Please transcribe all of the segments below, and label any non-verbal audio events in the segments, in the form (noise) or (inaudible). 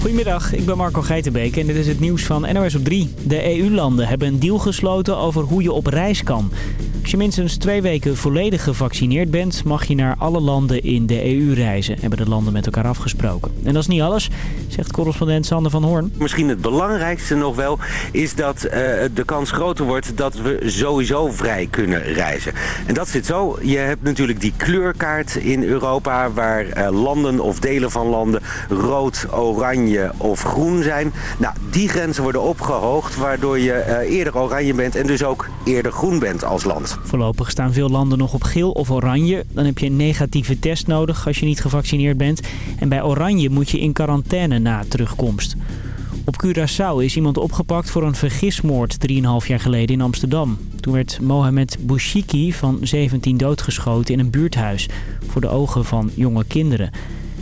Goedemiddag, ik ben Marco Geitenbeek en dit is het nieuws van NOS op 3. De EU-landen hebben een deal gesloten over hoe je op reis kan. Als je minstens twee weken volledig gevaccineerd bent, mag je naar alle landen in de EU reizen, hebben de landen met elkaar afgesproken. En dat is niet alles, zegt correspondent Sander van Hoorn. Misschien het belangrijkste nog wel is dat uh, de kans groter wordt dat we sowieso vrij kunnen reizen. En dat zit zo, je hebt natuurlijk die kleurkaart in Europa waar uh, landen of delen van landen rood, oranje of groen zijn. Nou, die grenzen worden opgehoogd waardoor je uh, eerder oranje bent en dus ook eerder groen bent als land. Voorlopig staan veel landen nog op geel of oranje. Dan heb je een negatieve test nodig als je niet gevaccineerd bent. En bij oranje moet je in quarantaine na terugkomst. Op Curaçao is iemand opgepakt voor een vergismoord 3,5 jaar geleden in Amsterdam. Toen werd Mohamed Bouchiki van 17 doodgeschoten in een buurthuis voor de ogen van jonge kinderen.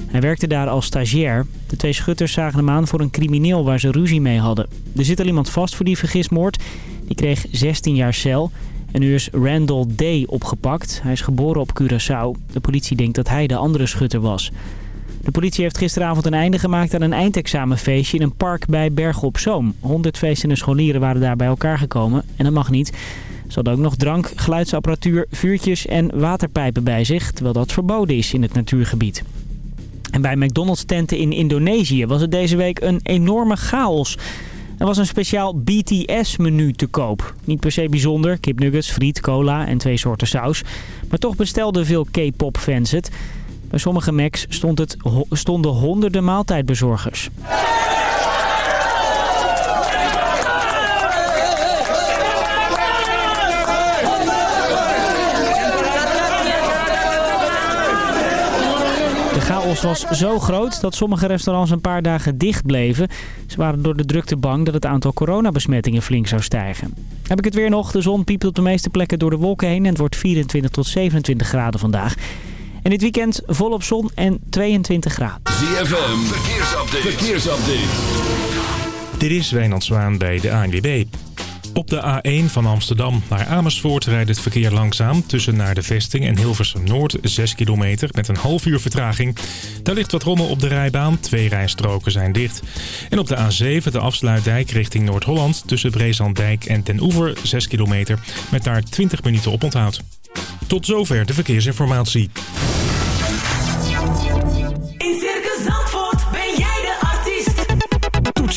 Hij werkte daar als stagiair. De twee schutters zagen hem aan voor een crimineel waar ze ruzie mee hadden. Er zit al iemand vast voor die vergismoord. Die kreeg 16 jaar cel. En nu is Randall Day opgepakt. Hij is geboren op Curaçao. De politie denkt dat hij de andere schutter was. De politie heeft gisteravond een einde gemaakt aan een eindexamenfeestje in een park bij Bergen op Zoom. 100 feestende scholieren waren daar bij elkaar gekomen en dat mag niet. Ze hadden ook nog drank, geluidsapparatuur, vuurtjes en waterpijpen bij zich, terwijl dat verboden is in het natuurgebied. En bij McDonald's tenten in Indonesië was het deze week een enorme chaos. Er was een speciaal BTS-menu te koop. Niet per se bijzonder, kipnuggets, friet, cola en twee soorten saus. Maar toch bestelden veel K-pop-fans het. Bij sommige Macs stond het, stonden honderden maaltijdbezorgers. De chaos was zo groot dat sommige restaurants een paar dagen dicht bleven. Ze waren door de drukte bang dat het aantal coronabesmettingen flink zou stijgen. Heb ik het weer nog. De zon piept op de meeste plekken door de wolken heen en het wordt 24 tot 27 graden vandaag. En dit weekend volop zon en 22 graden. ZFM, verkeersupdate. verkeersupdate. Dit is Wijnand Zwaan bij de ANWB. Op de A1 van Amsterdam naar Amersfoort rijdt het verkeer langzaam... tussen naar de vesting en Hilversum Noord 6 kilometer met een half uur vertraging. Daar ligt wat rommel op de rijbaan, twee rijstroken zijn dicht. En op de A7 de afsluitdijk richting Noord-Holland... tussen Breeslanddijk en Den Oever 6 kilometer met daar 20 minuten op onthoud. Tot zover de verkeersinformatie.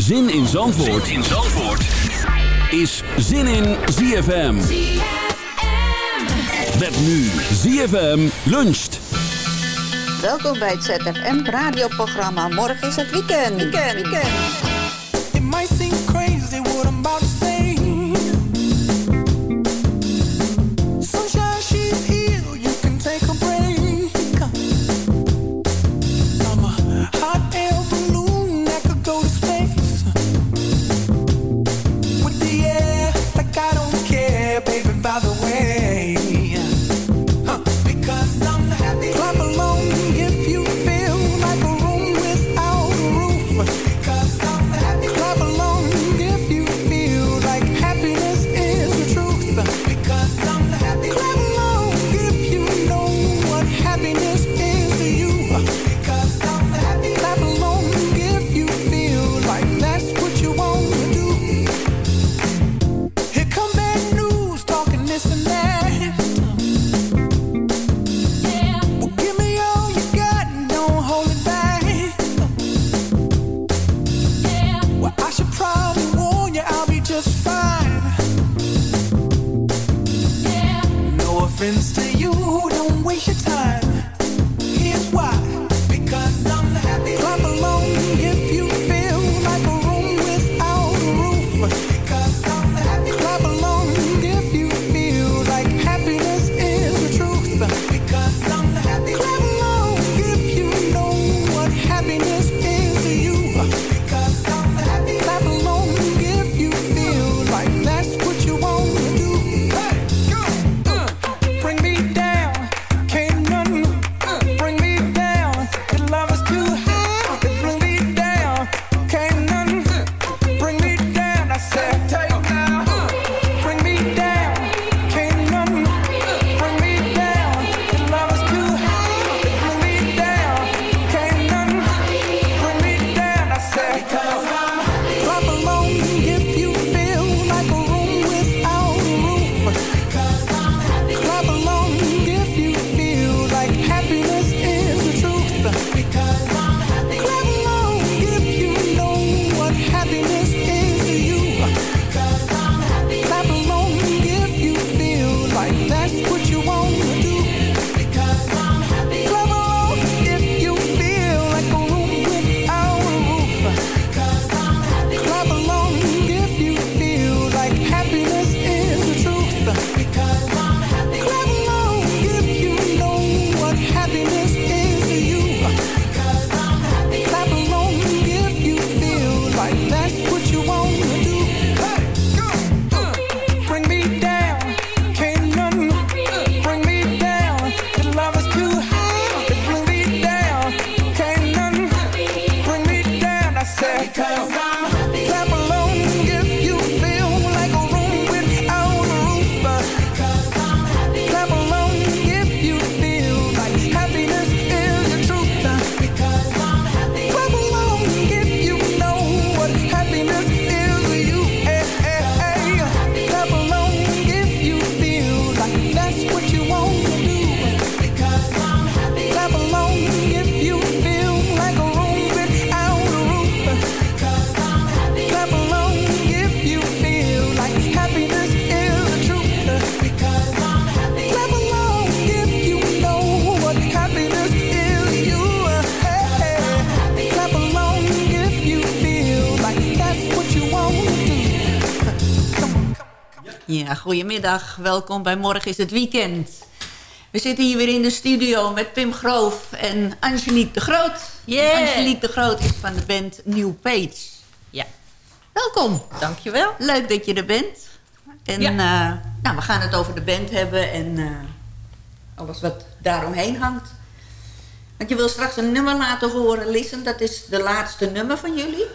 Zin in Zandvoort, in Zandvoort. is Zin in ZFM. Met nu ZFM luncht. Welkom bij het ZFM radioprogramma. Morgen is het weekend. Weekend, weekend. Ja, goedemiddag. Welkom bij Morgen is het Weekend. We zitten hier weer in de studio met Pim Groof en Angelique de Groot. Yeah. Angelique de Groot is van de band New Page. Ja. Welkom. Dankjewel. Leuk dat je er bent. En Ja. eh, nou, we gaan het over de band hebben en eh, alles wat daaromheen hangt. Want je wil straks een nummer laten horen, Listen. Dat is de laatste nummer van jullie.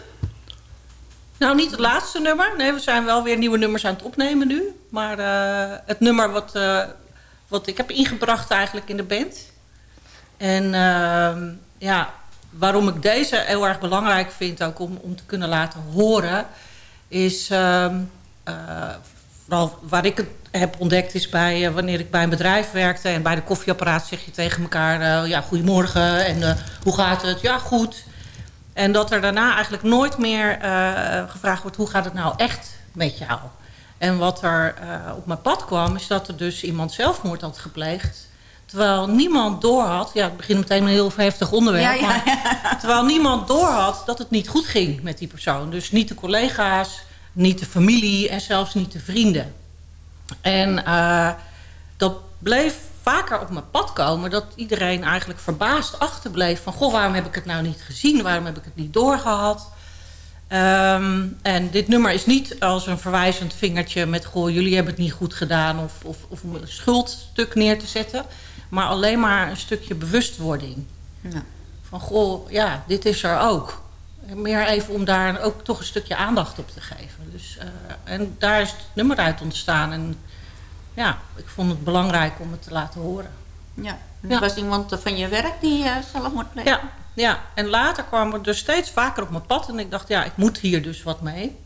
Nou, niet het laatste nummer. Nee, we zijn wel weer nieuwe nummers aan het opnemen nu. Maar eh, het nummer wat, eh, wat ik heb ingebracht eigenlijk in de band. En ehm, ja, waarom ik deze heel erg belangrijk vind ook om, om te kunnen laten horen... is ehm, eh, vooral waar ik het heb ontdekt is bij wanneer ik bij een bedrijf werkte... en bij de koffieapparaat zeg je tegen elkaar... ja, goedemorgen en hoe gaat het? Ja, goed. En dat er daarna eigenlijk nooit meer eh, gevraagd wordt... hoe gaat het nou echt met jou? En wat er eh, op mijn pad kwam... is dat er dus iemand zelfmoord had gepleegd... terwijl niemand doorhad... ja, het begint meteen een heel heftig onderwerp... Ja, ja, maar terwijl niemand doorhad dat het niet goed ging met die persoon. Dus niet de collega's, niet de familie... en zelfs niet de vrienden. En eh, dat bleef vaker op mijn pad komen... dat iedereen eigenlijk verbaasd achterbleef van... goh, waarom heb ik het nou niet gezien? Waarom heb ik het niet doorgehad? Ehm, en dit nummer is niet als een verwijzend vingertje met... goh, jullie hebben het niet goed gedaan... of, of, of om een schuldstuk neer te zetten... maar alleen maar een stukje bewustwording. Ja. Van, goh, ja, dit is er ook. Meer even om daar ook toch een stukje aandacht op te geven. Dus, eh, en daar is het nummer uit ontstaan. En ja, ik vond het belangrijk om het te laten horen. Ja. Er Ja. was iemand van je werk die eh, zelfmoord pleegde. Ja, ja, en later kwam het dus steeds vaker op mijn pad. En ik dacht, ja, ik moet hier dus wat mee.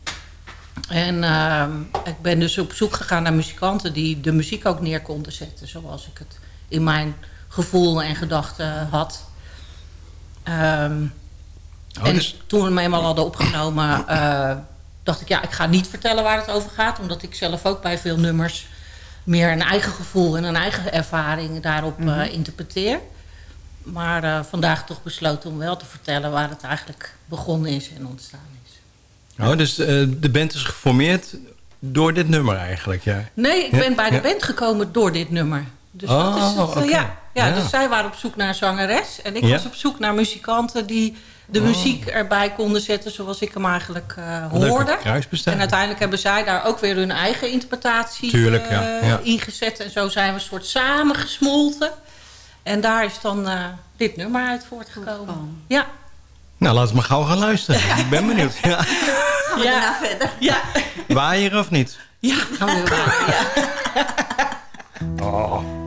En ehm, ik ben dus op zoek gegaan naar muzikanten... die de muziek ook neer konden zetten... zoals ik het in mijn gevoel en gedachten had. Ehm, Oh, en dus- toen we hem eenmaal hadden opgenomen... eh, dacht ik, ja, ik ga niet vertellen waar het over gaat... omdat ik zelf ook bij veel nummers... meer een eigen gevoel en een eigen ervaring daarop eh, Mhm. interpreteer. Maar eh, vandaag toch besloten om wel te vertellen... waar het eigenlijk begonnen is en ontstaan is. Oh, dus eh, de band is geformeerd door dit nummer eigenlijk, ja. Nee, ik Ja, ben bij de ja. band gekomen door dit nummer. Dus Oh, dat is het, eh, oké. ja, ja, Ja. dus zij waren op zoek naar een zangeres. En ik Ja. was op zoek naar muzikanten die de Oh. muziek erbij konden zetten... zoals ik hem eigenlijk eh, hoorde. En uiteindelijk hebben zij daar ook weer hun eigen interpretatie Tuurlijk, ja, eh, ja. ingezet. En zo zijn we een soort samengesmolten. En daar is dan eh, dit nummer uit voortgekomen. Ja. Nou, laten we maar gauw gaan luisteren. (laughs) Ik ben benieuwd. Ja. Gaan we daarna verder? Ja. Waaier of niet? Ja, gaan we weer (laughs) ja. Oh.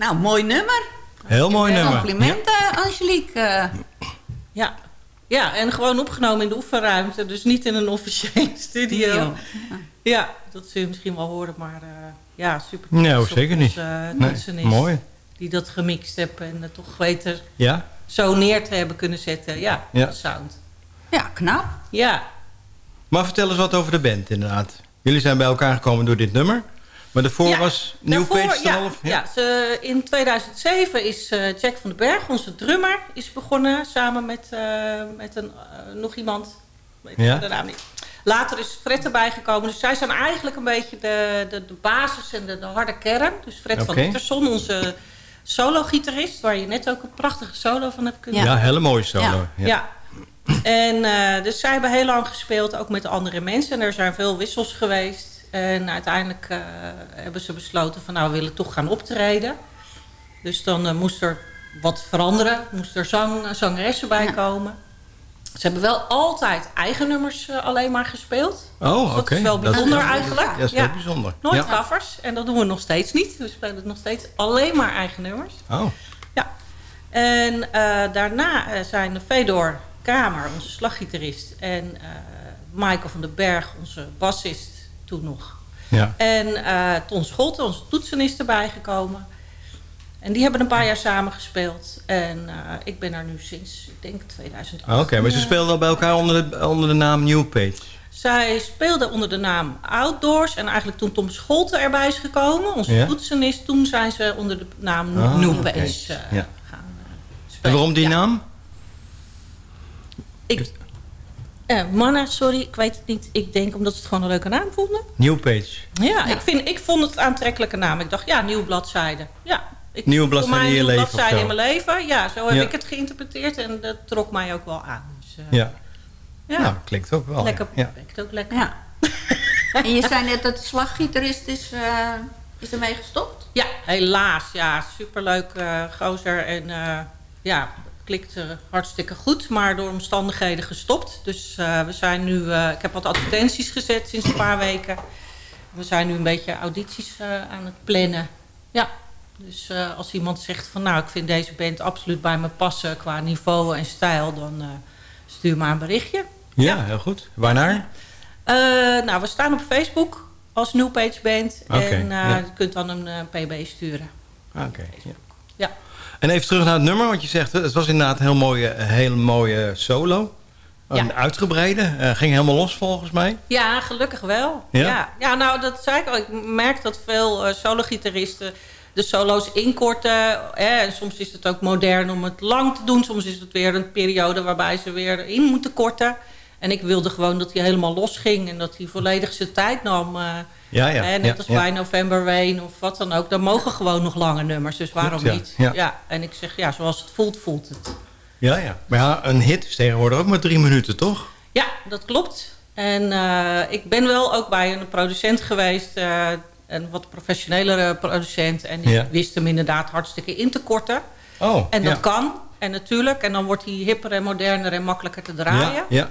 Nou, mooi nummer. Heel mooi nummer. Complimenten, Angelique. Eh, Ja. ja, en gewoon opgenomen in de oefenruimte. Dus niet in een officiële (laughs) studio. Studio. Ja, dat zul je misschien wel horen. Maar eh, ja, super. Nee, zeker niet. onze, eh, Nee, toetsenist mooi. Die dat gemixt hebben en het toch weten Ja? zo neer te hebben kunnen zetten. Ja, Ja. de sound. Ja, knap. Ja, Maar vertel eens wat over de band inderdaad. Jullie zijn bij elkaar gekomen door dit nummer. Maar daarvoor Ja, was New Daarvoor, Page ja, ja. ze, in 2007 is eh, Jack van den Berg, onze drummer, is begonnen samen met, eh, met een, eh, nog iemand. Weet Ja. de naam niet. Later is Fred erbij gekomen. Dus zij zijn eigenlijk een beetje de, de, de basis en de, de harde kern. Dus Fred van Oké. Itterson, onze solo-gitarist... waar je net ook een prachtige solo van hebt kunnen Ja, hele mooie solo. ja. En dus zij hebben heel lang gespeeld, ook met andere mensen. En er zijn veel wissels geweest. En uiteindelijk eh, hebben ze besloten van nou, we willen toch gaan optreden. Dus dan eh, moest er wat veranderen. Moest er zang, zangeressen bij komen. Ze hebben wel altijd eigen nummers eh, alleen maar gespeeld. Oh, Dat oké. is wel Dat is bijzonder wel- eigenlijk. Ja, dat is bijzonder. Nooit Ja. covers. En dat doen we nog steeds niet. We spelen nog steeds alleen maar eigen nummers. Oh, En eh, daarna eh, zijn Fedor Kamer, onze slaggitarist... en eh, Michael van den Berg, onze bassist, toen nog. ja. En Ton Scholte, onze toetsenist, erbij gekomen. En die hebben een paar jaar samen gespeeld. En eh, ik ben er nu sinds, ik denk 2008. Ah, Oké, maar ze speelden al bij elkaar onder de, onder de naam New Page. Zij speelde onder de naam Outdoors. En eigenlijk toen Tom Scholte erbij is gekomen, onze Ja. toetsenist... toen zijn ze onder de naam Ah, New. Page eh, Ja. gaan En spelen. waarom die naam? Ik, eh, mannen, sorry, ik weet het niet. Ik denk omdat ze het gewoon een leuke naam vonden. New Page. Ja, Ik, vind, ik vond het een aantrekkelijke naam. Ik dacht, ja, nieuwe bladzijde. Ja, ik, Nieuwe bladzijde in je leven bladzijde in mijn leven. Ja, zo heb Ja. ik het geïnterpreteerd. En dat trok mij ook wel aan. Dus, eh, Ja. ja. Nou, klinkt ook wel. lekker. Ja. Werkt ook lekker. Ja. (laughs) en je zei net dat de slaggitarist is, eh, is ermee gestopt? Ja, helaas. Ja, superleuk eh gozer. En eh, ja, klikt eh, hartstikke goed. Maar door omstandigheden gestopt. Dus eh, we zijn nu... eh, ik heb wat advertenties gezet sinds een paar weken. We zijn nu een beetje audities aan het plannen. Ja, dus als iemand zegt van... nou, ik vind deze band absoluut bij me passen... qua niveau en stijl, dan stuur maar een berichtje. Ja, heel goed. Waarnaar? Nou, we staan op Facebook als New Page Band. En ja. je kunt dan een pb sturen. Oké. Ja. En even terug naar het nummer, want je zegt het was inderdaad een heel mooie, een heel mooie solo. Een Ja. uitgebreide, eh, ging helemaal los volgens mij. Ja, gelukkig wel. Ja? Ja, ja. nou, dat zei ik al. Ik merk dat veel eh solo-gitaristen de solo's inkorten. Hè. En soms is het ook modern om het lang te doen. Soms is het weer een periode waarbij ze weer in moeten korten. En ik wilde gewoon dat hij helemaal los ging. En dat hij volledig zijn tijd nam. eh. Ja, ja. Hè, net ja, als ja. bij November Rain of wat dan ook. Dan mogen gewoon nog lange nummers. Dus waarom ja. niet? Ja. En ik zeg, ja, zoals het voelt, voelt het. Ja, ja. Maar ja, een hit is tegenwoordig ook maar drie minuten, toch? Ja, dat klopt. En eh, ik ben wel ook bij een producent geweest, eh, een wat professionelere producent. En die wist hem inderdaad hartstikke in te korten. Oh, En dat kan. En natuurlijk, en dan wordt hij hipper en moderner en makkelijker te draaien. Ja.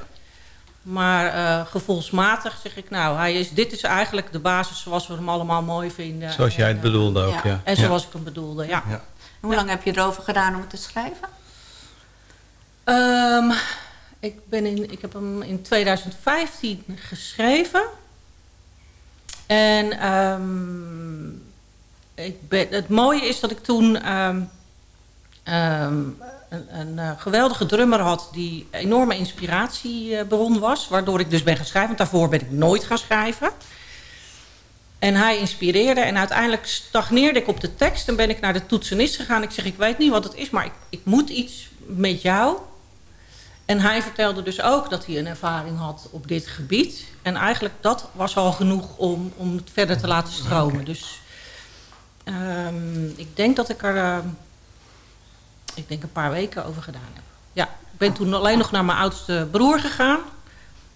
Maar eh, gevoelsmatig zeg ik, nou, hij is, dit is eigenlijk de basis zoals we hem allemaal mooi vinden. Zoals jij het En, bedoelde ook, ja. ja. En Ja. zoals ik hem bedoelde, ja. Ja. Hoe lang heb je erover gedaan om het te schrijven? Ehm, ik, ben in, ik heb hem in 2015 geschreven. En ehm, ik ben, het mooie is dat ik toen ehm, ehm, een, een eh, geweldige drummer had... die enorme inspiratiebron was. Waardoor ik dus ben gaan schrijven. Want daarvoor ben ik nooit gaan schrijven. En hij inspireerde. En uiteindelijk stagneerde ik op de tekst. En ben ik naar de toetsenist gegaan. Ik zeg, ik weet niet wat het is, maar ik, ik moet iets met jou. En hij vertelde dus ook dat hij een ervaring had op dit gebied. En eigenlijk dat was al genoeg om, om het verder te laten stromen. Dus ehm, ik denk dat ik er ehm, ik denk een paar weken over gedaan heb. Ja, ik ben toen alleen nog naar mijn oudste broer gegaan.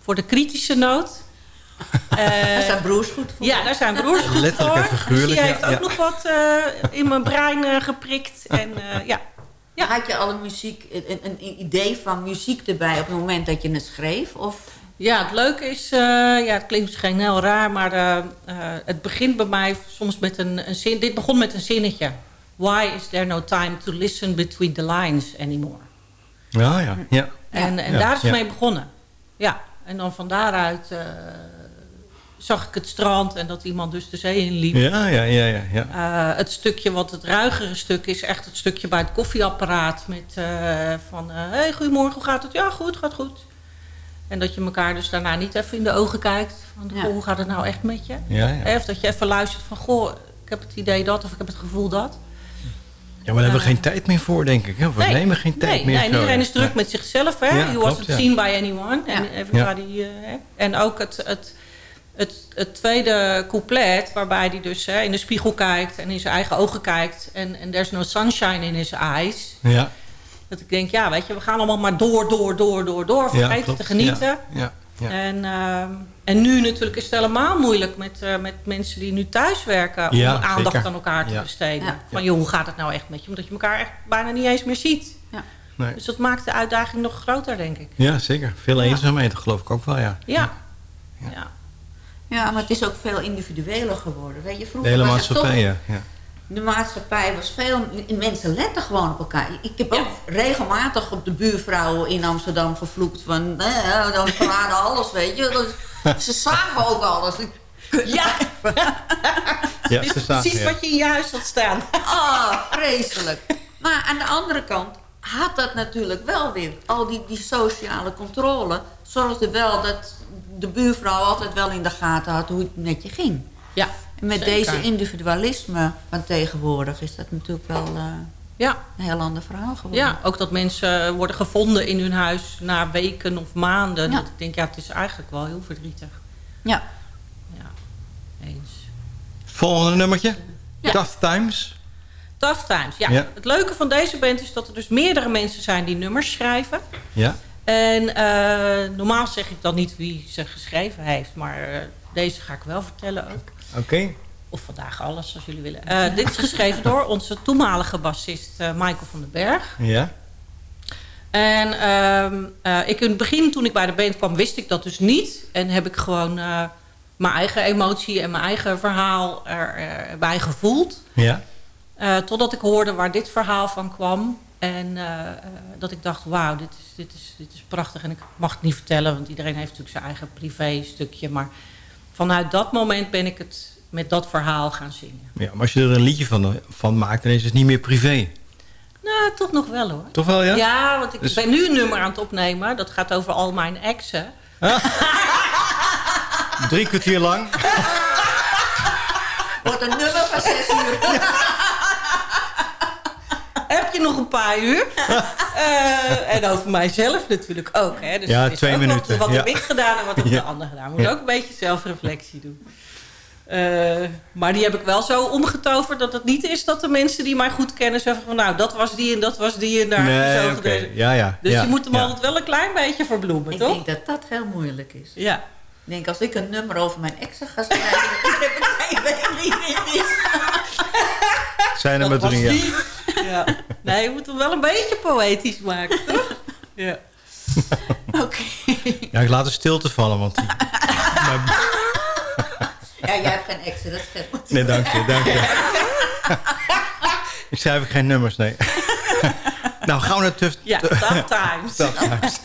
Voor de kritische noot. Eh, (laughs) Daar zijn broers goed voor. ja, daar zijn broers goed Letterlijk en voor. figuurlijk, Dus die ja, heeft ook ja. nog wat eh, in mijn brein eh, geprikt. En eh, (laughs) ja, Had je alle muziek, een, een- een idee van muziek erbij op het moment dat je het schreef? Of Ja, het leuke is, eh, ja, het klinkt misschien heel raar, maar eh, eh, het begint bij mij soms met een, een zin. Dit begon met een zinnetje. Why is there no time to listen between the lines anymore? Ja, ja, ja. En, en Ja, daar is het ja. mee begonnen. Ja, en dan van daaruit eh, zag ik het strand en dat iemand dus de zee in liep. Ja, ja, ja, ja. ja. Eh, het stukje wat het ruigere stuk is, echt het stukje bij het koffieapparaat. Met eh, van, hé, hey, goedemorgen, hoe gaat het? Ja, goed, gaat goed. En dat je elkaar dus daarna niet even in de ogen kijkt. Van, goh, hoe gaat het nou echt met je? Ja, ja. Of dat je even luistert van, goh, ik heb het idee dat of ik heb het gevoel dat. Ja, maar daar hebben we geen tijd meer voor, denk ik. hè? We Nee, nemen geen tijd nee, meer. nee, zo, iedereen is druk met zichzelf. Hè? Ja, you klopt, wasn't ja. seen by anyone. En, everybody, eh, hè? en ook het, het, het, het tweede couplet, waarbij hij dus hè, in de spiegel kijkt en in zijn eigen ogen kijkt. En, en there's no sunshine in his eyes. Ja, Dat ik denk, ja, weet je, we gaan allemaal maar door, door, door, door, door. klopt. te genieten. Ja, ja. En, ehm, en nu natuurlijk is het helemaal moeilijk met, eh, met mensen die nu thuis werken... Ja, om aandacht zeker. aan elkaar te Ja. besteden. Ja. Van, joh, hoe gaat het nou echt met je? Omdat je elkaar echt bijna niet eens meer ziet. Nee. Dus dat maakt de uitdaging nog groter, denk ik. ja, zeker. Veel eenzaamheid, geloof ik ook wel, ja. Ja. ja. Ja, maar het is ook veel individueler geworden. Weet je, De vroeger hele was het toch... maatschappij, ja. De maatschappij was veel... Mensen letten gewoon op elkaar. Ik heb ook regelmatig op de buurvrouwen in Amsterdam gevloekt van... Eh, dan verraden alles, weet je. Dat- ze zagen ook alles. Ja, (laughs) Ja, ze zagen, precies ja. wat je in je huis had staan. Ah, vreselijk. Maar aan de andere kant had dat natuurlijk wel weer... al die, die sociale controle... zorgde wel dat de buurvrouw altijd wel in de gaten had... hoe het met je ging. Ja, met zeker. deze individualisme van tegenwoordig... is dat natuurlijk wel eh, Ja. een heel ander verhaal geworden. Ja, ook dat mensen worden gevonden in hun huis na weken of maanden. Ja. Dat ik denk, ja, het is eigenlijk wel heel verdrietig. Ja. Ja, eens. Volgende nummertje. Ja. Tough Times. Tough Times, ja. Ja. Het leuke van deze band is dat er dus meerdere mensen zijn die nummers schrijven. Ja. En eh, normaal zeg ik dan niet wie ze geschreven heeft, maar eh, deze ga ik wel vertellen ook. Oké. Of vandaag alles, als jullie willen. Eh, dit is geschreven door onze toenmalige bassist eh, Michael van den Berg. Ja. En ehm, eh, ik in het begin, toen ik bij de band kwam, wist ik dat dus niet. En heb ik gewoon mijn eigen emotie en mijn eigen verhaal erbij gevoeld. Ja. Totdat ik hoorde waar dit verhaal van kwam. En dat ik dacht, wauw, dit is, dit, is, dit is prachtig. En ik mag het niet vertellen, want iedereen heeft natuurlijk zijn eigen privé stukje. Maar vanuit dat moment ben ik het met dat verhaal gaan zingen. ja. Maar als je er een liedje van, van maakt, dan is het niet meer privé. Nou, toch nog wel hoor. Toch wel, ja? Ja, want ik Dus- ben nu een nummer aan het opnemen. Dat gaat over al mijn exen. Drie kwartier lang. Wordt een nummer van zes uur. (laughs) Heb je nog een paar uur? (laughs) Eh, en over mijzelf natuurlijk ook. Hè. Dus Ja, het is twee ook minuten, Wat, wat ja. heb ik gedaan en wat heb (laughs) Ja. de ander gedaan. Moet Ja. ook een beetje zelfreflectie doen. Eh, maar die heb ik wel zo omgetoverd dat het niet is dat de mensen die mij goed kennen zeggen van nou dat was die en dat was die en daar heb Nee, zo. Ja, ja. Dus ja, je moet hem ja. altijd wel een klein beetje verbloemen, Ik toch? denk dat dat heel moeilijk is. Ja. Ik denk, als ik een nummer over mijn exen ga schrijven... (laughs) ik weet wie dit is. Zijn er maar drie, ja. (laughs) ja. Nee, je moet hem wel een beetje poëtisch maken, toch? (laughs) Ja. (laughs) Oké. Ja, ik laat de stilte vallen, want... die- Ja, jij hebt geen exen, dat scheelt. Nee, dank je, dank je. ik schrijf geen nummers, nee. nou, gaan we naar Tough... Ja, Tough Times. Tough Times.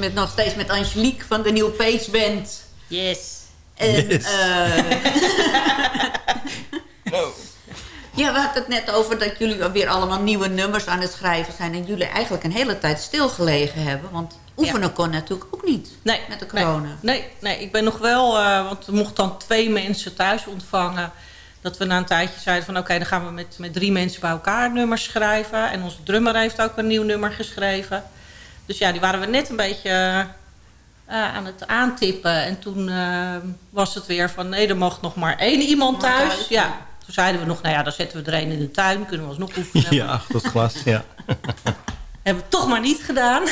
Met, nog steeds met Angelique van de New Page Band. Yes. En, Yes. eh, (laughs) ja, we hadden het net over dat jullie weer allemaal nieuwe nummers aan het schrijven zijn. En jullie eigenlijk een hele tijd stilgelegen hebben. Want oefenen kon natuurlijk ook niet Nee, met de corona. Nee, nee, ik ben nog wel, eh, want we mochten dan twee mensen thuis ontvangen. Dat we na een tijdje zeiden van oké, dan gaan we met, met drie mensen bij elkaar nummers schrijven. En onze drummer heeft ook een nieuw nummer geschreven. Dus ja, die waren we net een beetje eh, aan het aantippen. En toen eh, was het weer van nee, er mag nog maar één iemand Maar thuis. thuis, Ja. Toen zeiden we nog, nou ja, dan zetten we er één in de tuin. Kunnen we alsnog oefenen. Ja, achter het glas, ja. (laughs) Hebben we toch maar niet gedaan.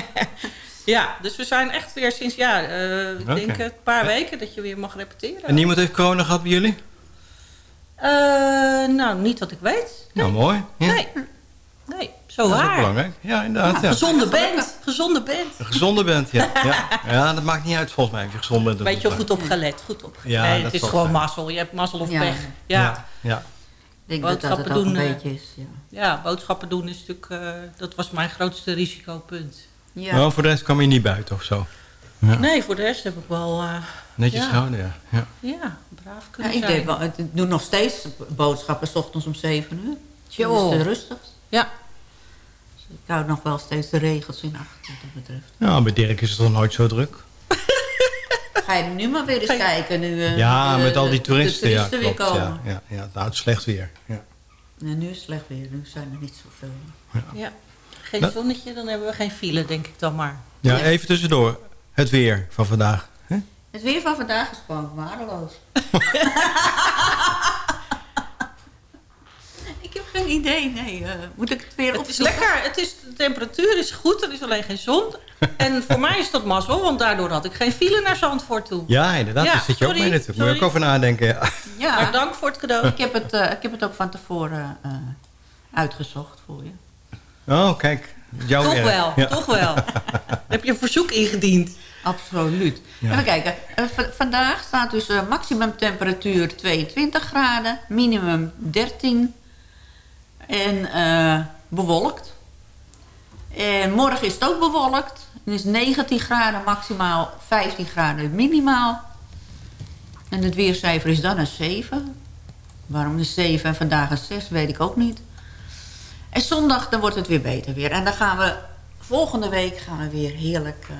(laughs) ja, dus we zijn echt weer sinds, ja, eh, ik denk een paar weken dat je weer mag repeteren. En niemand heeft corona gehad bij jullie? Eh, nou, niet dat ik weet. Nou, mooi. Ja. Nee, nee, zo dat is ook belangrijk. Ja, inderdaad. Ja. Gezonde band, gezonde band. Een gezonde bent, ja. ja. Ja, dat maakt niet uit volgens mij of je gezond bent. of Weet je wel, niet. goed opgelet, goed opgelet. Ja, nee, dat het is gewoon mazzel. Je hebt mazzel of Ja. pech. Ja. Ja, ja. Ik denk dat dat het Boodschappen ook een doen, eh, beetje is. Ja. Ja, boodschappen doen is natuurlijk, eh, dat was mijn grootste risicopunt. Ja. Maar voor de rest kwam je niet buiten of zo? Ja. Nee, voor de rest heb ik wel, eh, Netjes ja. gehouden, ja. ja. ja, braaf Ja, kunnen ik, zijn. deed wel, ik doe nog steeds boodschappen, s ochtends om 7 uur. Tjoh. Dat is te rustig. Ja. Ik hou nog wel steeds de regels in acht, wat dat betreft. Nou, bij Dirk is het toch nooit zo druk? (laughs) Ga je nu maar weer eens kijken. Nu, eh, ja, de- met al die toeristen, de ja, toeristen weer klopt. komen. Ja, ja, ja, nou, het is slecht weer. Ja. Nee, nu is het slecht weer, nu zijn er niet zoveel. Ja. Geen Dat- zonnetje, dan hebben we geen file, denk ik dan maar. ja, even tussendoor. Het weer van vandaag. Hè? Het weer van vandaag is gewoon waardeloos. (laughs) ik heb geen idee, nee. eh, moet ik het weer Het is lekker, het is, de temperatuur is goed, er is alleen geen zon. (laughs) En voor mij is dat mazzel, want daardoor had ik geen file naar Zandvoort toe. Ja, inderdaad. Ja, daar zit je ook sorry, mee natuurlijk. Moet je ook over nadenken. Ja. Ja, Maar dank voor het cadeau. ik heb het, eh, ik heb het ook van tevoren eh, uitgezocht voor je. Oh, kijk. Jouw toch wel, Ja. toch wel. (laughs) Heb je een verzoek ingediend. Absoluut. Ja. Even kijken. Eh, vandaag staat dus uh, maximum temperatuur 22 graden, minimum 13 en eh, bewolkt. En morgen is het ook bewolkt. Het is 19 graden maximaal, 15 graden minimaal. En het weercijfer is dan een 7. Waarom een 7 en vandaag een 6, weet ik ook niet. En zondag dan wordt het weer beter weer. En dan gaan we, volgende week gaan we weer heerlijk eh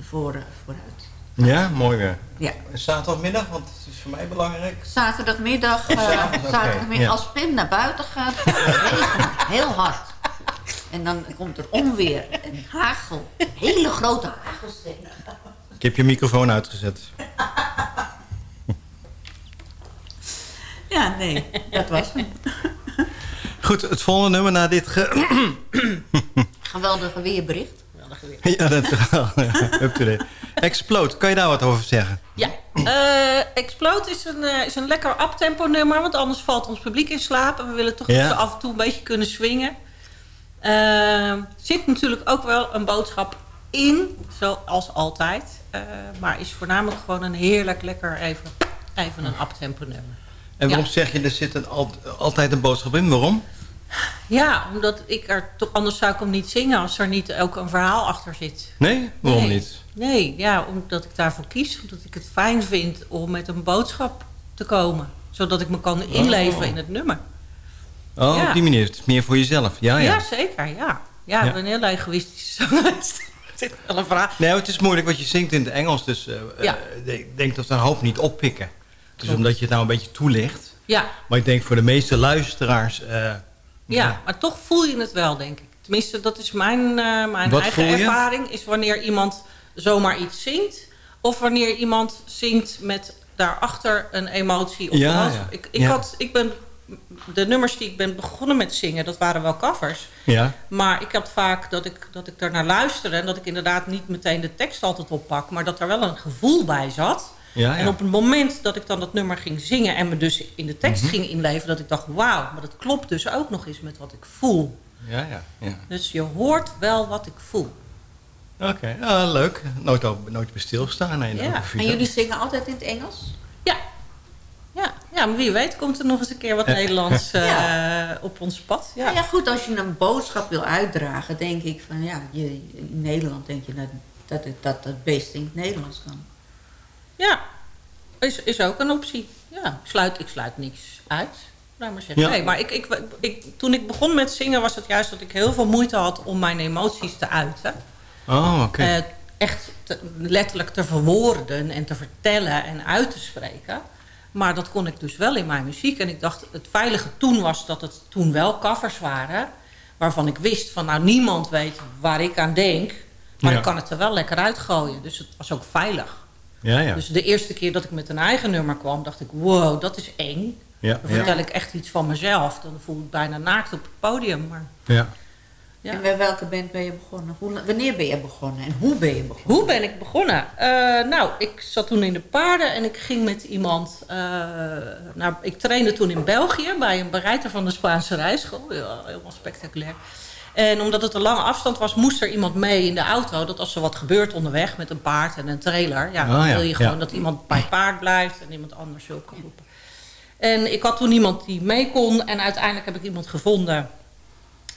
voor, vooruit. Ja, mooi weer. Ja. Zaterdagmiddag, want het is voor mij belangrijk. Zaterdagmiddag, (laughs) eh, zaterdagmiddag ja. als Pim naar buiten gaat, gaat het regenen. Heel hard. En dan komt er onweer en hagel. Hele grote hagelstenen. Ik heb je microfoon uitgezet. Ja, nee, dat was hem. Goed, het volgende nummer na dit... Ge Geweldige weerbericht. Ja, dat up to date. Explode, kan je daar wat over zeggen? Ja, eh, Explode is een, eh, is een lekker uptempo nummer, want anders valt ons publiek in slaap. En we willen toch Ja. af en toe een beetje kunnen swingen. Er zit natuurlijk ook wel een boodschap in, zoals altijd. Eh, maar is voornamelijk gewoon een heerlijk lekker even, even een uptempo nummer. En waarom Ja. zeg je, er zit een, al- altijd een boodschap in? Waarom? Ja, omdat ik er toch anders zou ik hem niet zingen als er niet ook een verhaal achter zit. Nee? Waarom Nee. niet? Nee, ja, omdat ik daarvoor kies. Omdat ik het fijn vind om met een boodschap te komen. Zodat ik me kan inleven Oh. in het nummer. Oh, Ja. op die manier. Het is meer voor jezelf. Ja, ja. Ja, zeker, ja. Ja, Ja. ik ben een heel egoïstische (laughs) zangeres. Wel een vraag. Nee, het is moeilijk, want je zingt in het Engels. Dus eh, Ja. eh, ik denk dat we een hoop niet oppikken. Dus Klopt. omdat je het nou een beetje toelicht. Ja, Maar ik denk voor de meeste luisteraars... eh, ja, maar toch voel je het wel, denk ik. Tenminste, dat is mijn, eh, mijn Wat eigen ervaring. Is wanneer iemand zomaar iets zingt. Of wanneer iemand zingt met daarachter een emotie. Of Ja, ja. Ik, ik, Ja. had, ik ben, de nummers die ik ben begonnen met zingen, dat waren wel covers. ja. Maar ik had vaak dat ik, dat ik er naar luisterde... en dat ik inderdaad niet meteen de tekst altijd oppak... maar dat er wel een gevoel bij zat. Ja, ja. En op het moment dat ik dan dat nummer ging zingen... en me dus in de tekst Mhm. ging inleven... dat ik dacht, wauw, maar dat klopt dus ook nog eens met wat ik voel. Ja, ja, ja. Dus je hoort wel wat ik voel. Oké, ah, leuk. Nooit, op, nooit bij stilstaan. Nee, Ja. En jullie zingen altijd in het Engels? Ja. Ja, ja maar wie weet komt er nog eens een keer wat Ja. Nederlands (laughs) eh, op ons pad. Ja. Ja. ja, goed, als je een boodschap wil uitdragen, denk ik van ja, je, in Nederland denk je dat, dat het dat het beste in het Nederlands kan. Ja, is, is ook een optie. Ja, ik sluit, ik sluit niks uit. Laat maar zeggen. Ja. Nee, maar ik, ik, ik, toen ik begon met zingen was het juist dat ik heel veel moeite had om mijn emoties te uiten. Oh, oké. Eh, echt te- letterlijk te verwoorden en te vertellen en uit te spreken. Maar dat kon ik dus wel in mijn muziek. En ik dacht, het veilige toen was dat het toen wel covers waren. Waarvan ik wist van, nou niemand weet waar ik aan denk. Maar Ja. ik kan het er wel lekker uitgooien. Dus het was ook veilig. Ja, ja. Dus de eerste keer dat ik met een eigen nummer kwam, dacht ik, wow, dat is eng. ja, Dan ja. vertel ik echt iets van mezelf. Dan voel ik bijna naakt op het podium. Maar ja. Ja. En bij welke band ben je begonnen? Hoe, wanneer ben je begonnen en hoe ben je begonnen? Hoe ben ik begonnen? Eh, nou, ik zat toen in de paarden en ik ging met iemand... eh, naar, ik trainde toen in België bij een bereiter van de Spaanse rijschool. Ja, helemaal spectaculair. En omdat het een lange afstand was, moest er iemand mee in de auto. Dat als er wat gebeurt onderweg met een paard en een trailer... Ja, dan Oh, ja, wil je gewoon ja. dat iemand bij paard blijft en iemand anders hulp kan roepen. En ik had toen iemand die mee kon en uiteindelijk heb ik iemand gevonden...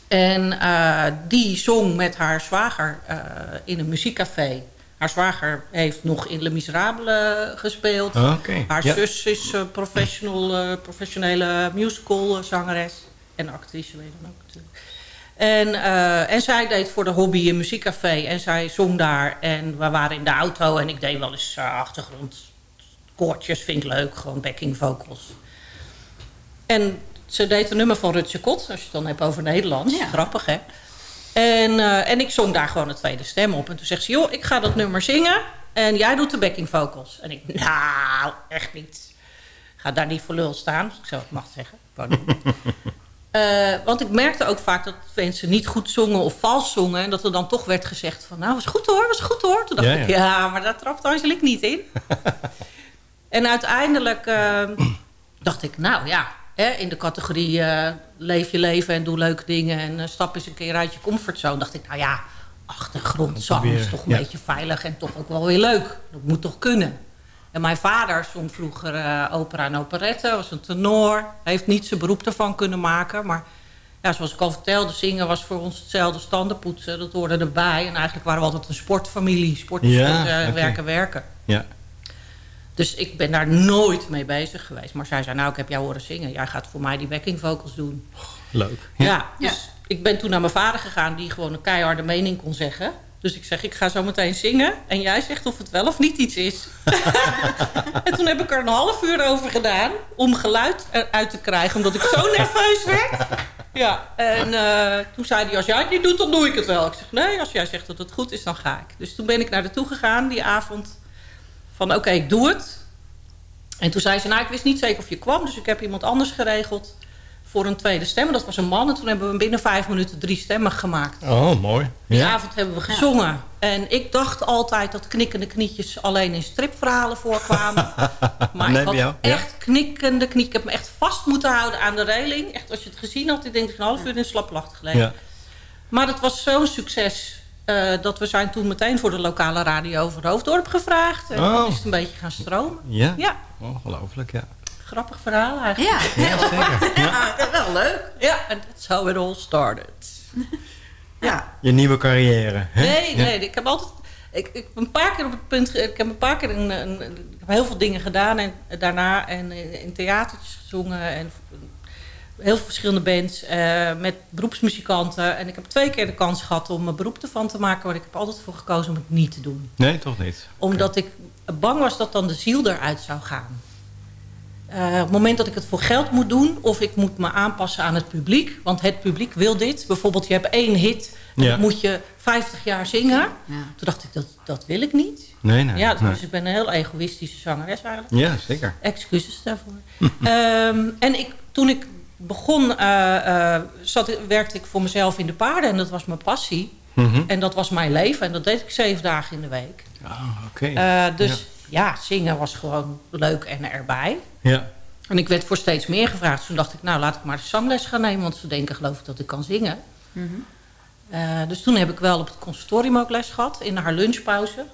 En eh, die zong met haar zwager eh, in een muziekcafé. Haar zwager heeft nog in Le Miserable gespeeld. Oké, Haar ja. zus is eh, professional, eh, professionele musical zangeres. En actrice, weet dan ook natuurlijk. En, eh, en zij deed voor de hobby een muziekcafé. En zij zong daar. En we waren in de auto. En ik deed wel eens uh, achtergrond koortjes. Vind ik leuk. Gewoon backing vocals. En ze deed een nummer van Rutje Kot. Als je het dan hebt over Nederlands. Grappig, hè? En, eh, en ik zong daar gewoon de tweede stem op. En toen zegt ze, joh, ik ga dat nummer zingen. En jij doet de backing vocals. En ik, nou, echt niet. Ga daar niet voor lul staan. Als ik zo het mag zeggen. (laughs) Eh, want ik merkte ook vaak dat mensen niet goed zongen of vals zongen. En dat er dan toch werd gezegd van, nou, was goed hoor, was goed hoor. Toen dacht Ja, ik, ja. maar daar trapt Angelique niet in. (laughs) en uiteindelijk eh, dacht ik, nou ja, hè, in de categorie eh, leef je leven en doe leuke dingen. En eh, stap eens een keer uit je comfortzone. Dacht ik, nou ja, achtergrondzang is toch een ja. beetje veilig en toch ook wel weer leuk. Dat moet toch kunnen. En mijn vader zong vroeger eh, opera en operette, was een tenor. Hij heeft niet zijn beroep ervan kunnen maken. Maar ja, zoals ik al vertelde, zingen was voor ons hetzelfde standenpoetsen. Dat hoorde erbij. En eigenlijk waren we altijd een sportfamilie. Sport, Ja, sport, eh, werken, werken. Ja. Dus ik ben daar nooit mee bezig geweest. Maar zij zei, nou, ik heb jou horen zingen. Jij gaat voor mij die backing vocals doen. Leuk. Ja, dus ik ben toen naar mijn vader gegaan... die gewoon een keiharde mening kon zeggen. Dus ik zeg, ik ga zo meteen zingen. En jij zegt of het wel of niet iets is. (laughs) en toen heb ik er een half uur over gedaan... om geluid eruit te krijgen, omdat ik zo nerveus werd. Ja, en eh, toen zei hij, als jij het niet doet, dan doe ik het wel. Ik zeg, nee, als jij zegt dat het goed is, dan ga ik. Dus toen ben ik naar toe gegaan die avond. Van, oké, ik doe het. En toen zei ze, nou, ik wist niet zeker of je kwam... dus ik heb iemand anders geregeld voor een tweede stem. Dat was een man. En toen hebben we binnen vijf minuten drie stemmen gemaakt. Oh, mooi. Die Ja. avond hebben we gezongen. En ik dacht altijd dat knikkende knietjes alleen in stripverhalen voorkwamen. (laughs) Maar Nee, ik had? Ja. echt knikkende knie. Ik heb me echt vast moeten houden aan de reling. Echt, als je het gezien had, ik denk dat ik een half uur in slaap lag gelegen. Ja. Maar het was zo'n succes... eh, dat we zijn toen meteen voor de lokale radio van Hoofddorp gevraagd. En Oh. dan is het een beetje gaan stromen. Ja? Ja, Ongelooflijk, ja. Grappig verhaal eigenlijk. Ja, (laughs) Ja, zeker. ja. dat is wel leuk. Ja, and that's how it all started. (laughs) Ja. Je nieuwe carrière. Hè? Nee, Ja. nee, ik heb altijd... Ik, ik heb een paar keer op het punt... Ik heb een paar keer een, een- ik heb heel veel dingen gedaan en daarna en in, in theatertjes gezongen en heel veel verschillende bands eh, met beroepsmuzikanten. En ik heb twee keer de kans gehad om mijn beroep ervan te maken, maar ik heb altijd voor gekozen om het niet te doen. Nee, toch niet. Omdat ik bang was dat dan de ziel eruit zou gaan. Eh, op het moment dat ik het voor geld moet doen... of ik moet me aanpassen aan het publiek... want het publiek wil dit. Bijvoorbeeld, je hebt één hit... en Ja. dan moet je 50 jaar zingen. Toen dacht ik, dat, dat wil ik niet. Nee, nee. ja, dus nee. ik ben een heel egoïstische zangeres eigenlijk. Ja, zeker. Excuses daarvoor. (laughs) Ehm, en ik, toen ik begon, eh, eh, zat, werkte ik voor mezelf in de paarden. En dat was mijn passie. Mhm. En dat was mijn leven. En dat deed ik zeven dagen in de week. Ah, oké. Eh, dus ja. zingen was gewoon leuk en erbij. Ja. En ik werd voor steeds meer gevraagd. Toen dacht ik, nou laat ik maar de zangles gaan nemen. Want ze denken geloof ik dat ik kan zingen. Eh, dus toen heb ik wel op het conservatorium ook les gehad. In haar lunchpauze.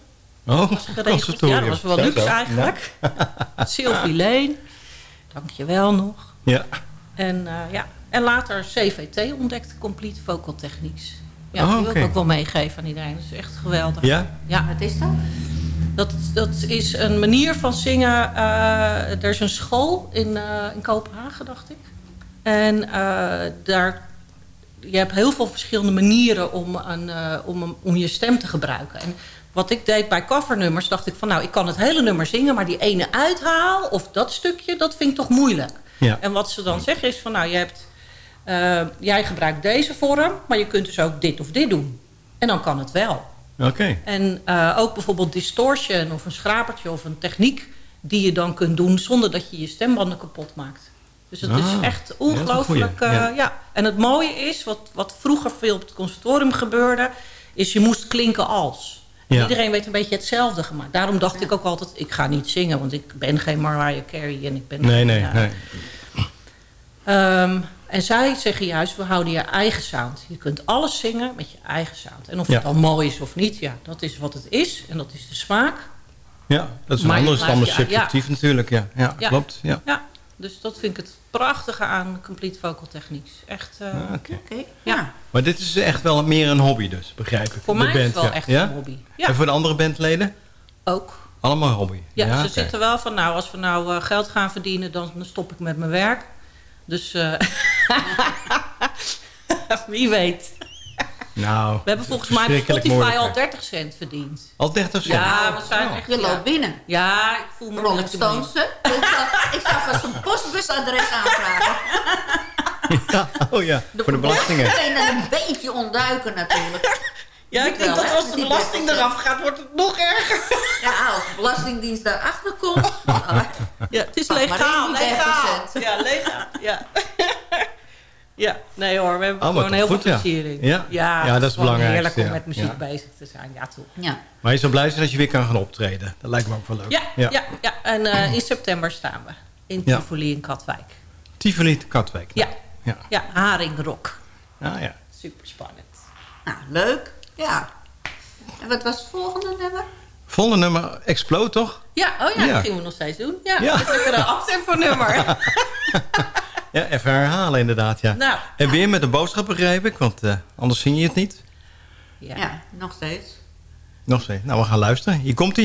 Oh, geregeld. conservatorium. Ja, dat was wel luxe eigenlijk. (laughs) Sylvie Leen. Dankjewel nog. Ja. En, eh, ja. en later CVT ontdekt, Complete Vocal Techniques. Ja, Oh, die wil ik ook wel meegeven aan iedereen. Dat is echt geweldig. Ja? Ja. Wat is dat? Dat, dat is een manier van zingen. eh, er is een school in, eh, in Kopenhagen, dacht ik. En eh, daar, je hebt heel veel verschillende manieren om, een, om, om je stem te gebruiken. En wat ik deed bij covernummers, dacht ik van... nou, ik kan het hele nummer zingen, maar die ene uithaal... of dat stukje, dat vind ik toch moeilijk. Ja. En wat ze dan zeggen is van... nou, je hebt, jij gebruikt deze vorm... maar je kunt dus ook dit of dit doen. En dan kan het wel. Oké. En eh, ook bijvoorbeeld distortion of een schrapertje of een techniek die je dan kunt doen zonder dat je je stembanden kapot maakt. Dus het Ah, is echt is een ongelooflijk. eh, ja. ja. En het mooie is, wat, wat vroeger veel op het conservatorium gebeurde, is je moest klinken als. Ja. Iedereen weet een beetje hetzelfde gemaakt. Daarom dacht ik ook altijd, ik ga niet zingen, want ik ben geen Mariah Carey en ik ben Nee, geen, nee, eh, nee. Ehm, en zij zeggen juist, we houden je eigen sound. Je kunt alles zingen met je eigen sound. En of Ja. het dan mooi is of niet, ja, dat is wat het is. En dat is de smaak. Ja, dat is een Maar je ander, is blijft- allemaal ja, ja. subjectief natuurlijk. Ja, ja, Ja. klopt. Ja. Ja, dus dat vind ik het prachtige aan Complete Vocal Techniques. Echt, eh, Ah, oké. ja. Maar dit is echt wel meer een hobby dus, begrijp ik. Voor De mij is het wel ja. echt Ja? een hobby. Ja. En voor de andere bandleden? Ook. Allemaal hobby? Ja, ze zitten wel van, nou, als we nou eh, geld gaan verdienen, dan stop ik met mijn werk. Dus eh, (laughs) wie weet. Nou, We hebben volgens mij Spotify moeilijk, al hè. 30 cent verdiend. Al 30 cent? Ja, we zijn Oh. echt... Je ja. loopt binnen. Ja, ik voel me Rolling Stones. Ik zag, ik zag eens een postbusadres aanvragen. (laughs) Ja, oh ja, voor de belastingen. Meteen een beetje ontduiken natuurlijk. (laughs) Ja, ik denk wel, dat als de belasting 30%. eraf gaat, wordt het nog erger. Ja, als de Belastingdienst daarachter komt. Ja, het is legaal, legaal. 30%. Ja, legaal. Ja. ja, nee hoor, we hebben Oh, gewoon heel veel goed, ja. plezier in. Ja. Ja, dat is belangrijk, heerlijk om ja. met muziek Ja. bezig te zijn. Ja, toch. Ja. Maar je zou blij zijn dat je weer kan gaan optreden. Dat lijkt me ook wel leuk. Ja, ja. ja, en eh, in september staan we in Ja. Tivoli in Katwijk. Tivoli Katwijk. Ja, Ja. ja Haringrok. Ah, ja. Super spannend. Nou, leuk. Ja. En wat was het volgende nummer? Volgende nummer, Explode toch? Ja, oh ja, Ja. dat gingen we nog steeds doen. Ja, Ja. dat is een aftempo nummer. (laughs) Ja, even herhalen inderdaad, ja. Nou. En weer met een boodschap begrijp ik, want eh, anders zie je het niet. Ja, nog steeds. Nog steeds. Nou, we gaan luisteren. Hier komt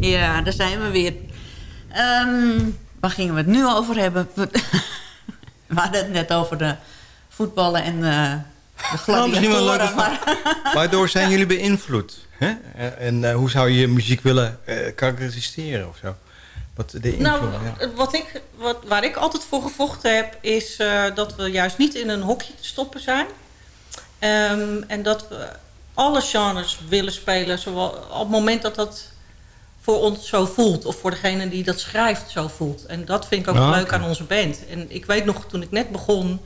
daar zijn we weer. Ehm, waar gingen we het nu over hebben? (laughs) We hadden het net over de voetballen en eh, de (laughs) Nou, een gladiatoren. maar Waardoor zijn jullie beïnvloed? Hè? En, eh, hoe zou je je muziek willen eh, karakteriseren of zo? Wat de invloed, Nou, ja. wat ik, wat, waar ik altijd voor gevochten heb... is eh, dat we juist niet in een hokje te stoppen zijn. Ehm, en dat we alle genres willen spelen. Zowel, op het moment dat dat voor ons zo voelt. Of voor degene die dat schrijft zo voelt. En dat vind ik ook leuk aan onze band. En ik weet nog, toen ik net begon...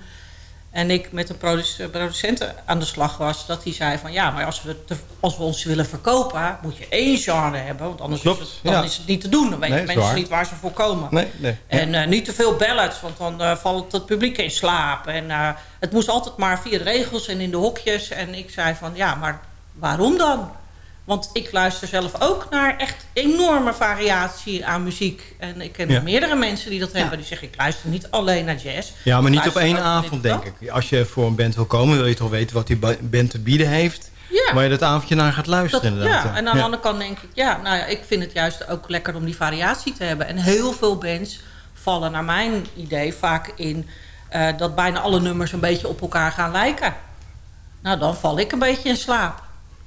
en ik met een produc- producent aan de slag was... dat hij zei van ja, maar als we, te- als we ons willen verkopen... moet je één genre hebben. Want anders Klopt, is, het, dan ja. is het niet te doen. Dan weten Nee, mensen waar. niet waar ze voor komen. Nee, nee. En eh, niet te veel ballads, want dan eh, valt het publiek in slaap. En eh, het moest altijd maar via de regels en in de hokjes. En ik zei van, ja, maar waarom dan? Want ik luister zelf ook naar echt enorme variatie aan muziek. En ik ken Ja. meerdere mensen die dat hebben. Die zeggen, ik luister niet alleen naar jazz. Ja, maar niet op één avond, denk ik. Als je voor een band wil komen, wil je toch weten wat die ba- band te bieden heeft. Ja. Waar je dat avondje naar gaat luisteren, ja, en aan de andere kant denk ik, ja, nou ja, ik vind het juist ook lekker om die variatie te hebben. En heel veel bands vallen naar mijn idee vaak in eh, dat bijna alle nummers een beetje op elkaar gaan lijken. Nou, dan val ik een beetje in slaap.